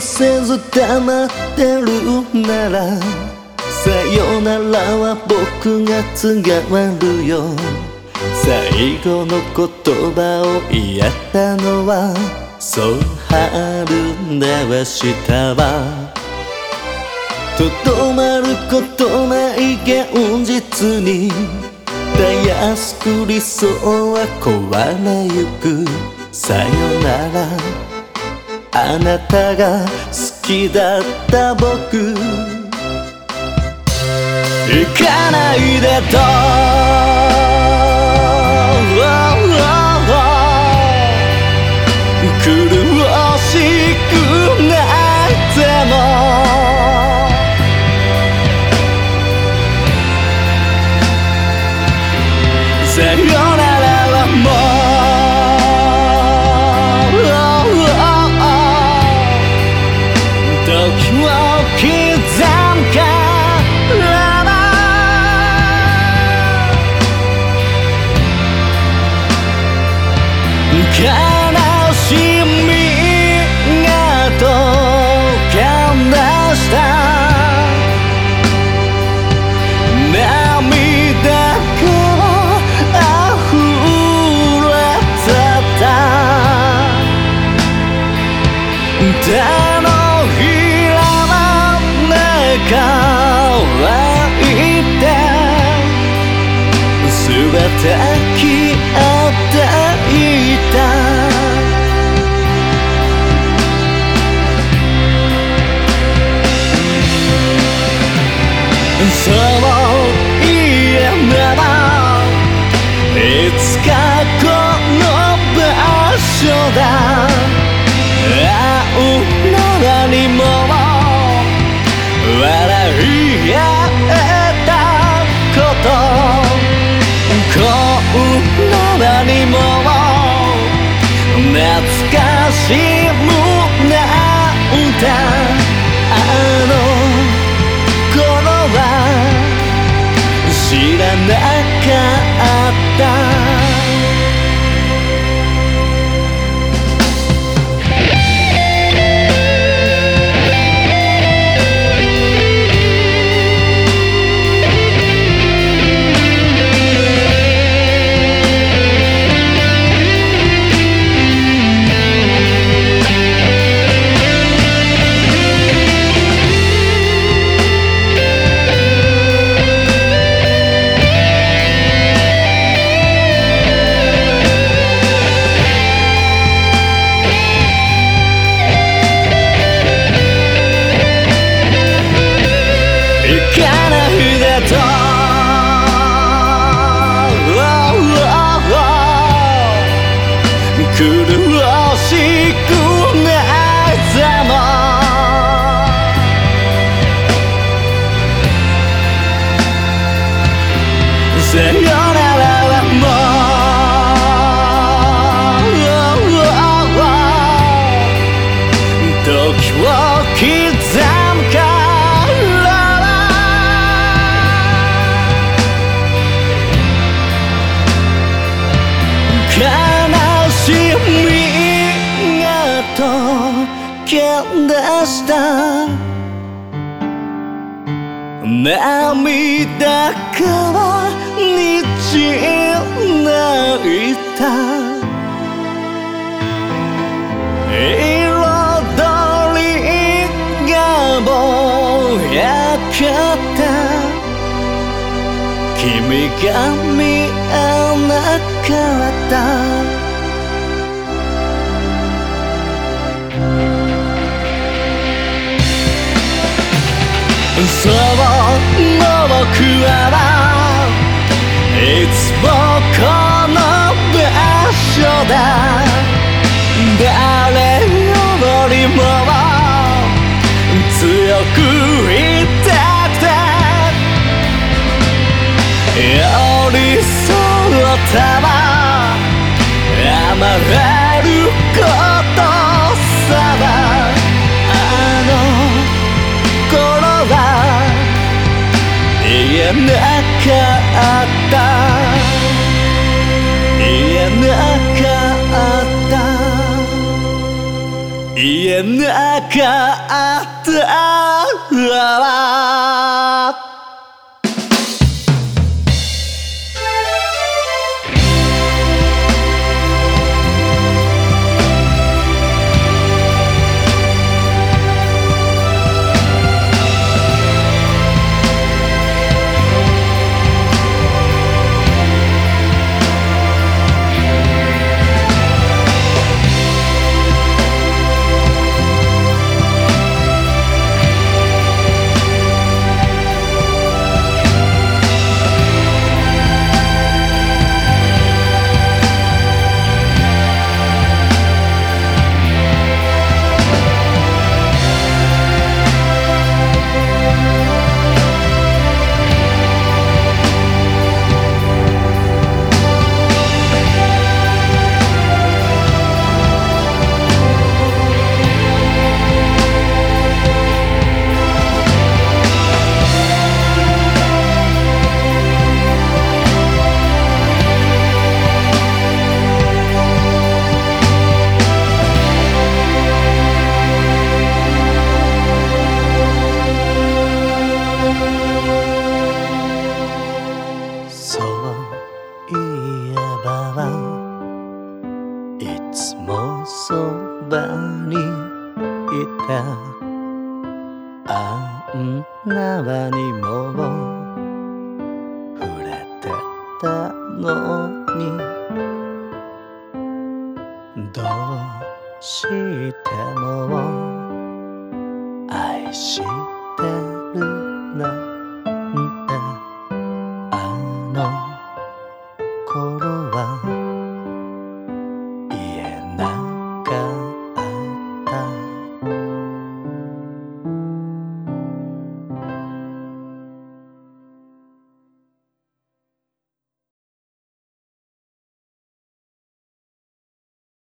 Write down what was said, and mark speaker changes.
Speaker 1: せず黙ってるならさよならは僕が継がるよ。最後の言葉を言ったのはそう春ではしたわ。とどまることない現実にたやすく理想は壊れゆく。さよなら。あなたが好きだった僕。行かないでと。苦しくなっても。さよなら。しみが溶け出した。涙が溢れてた。緒だ。会うのにも笑い合えたこと。こんなにも。懐かしむなんだしくけ出した涙からにじ泣いた彩りがぼやかった君が見えなかったそう僕はいつもこの場所だ。誰よりも強くいたくて寄り添ったら甘えるこえなかった。言えなかった。家なかった。てた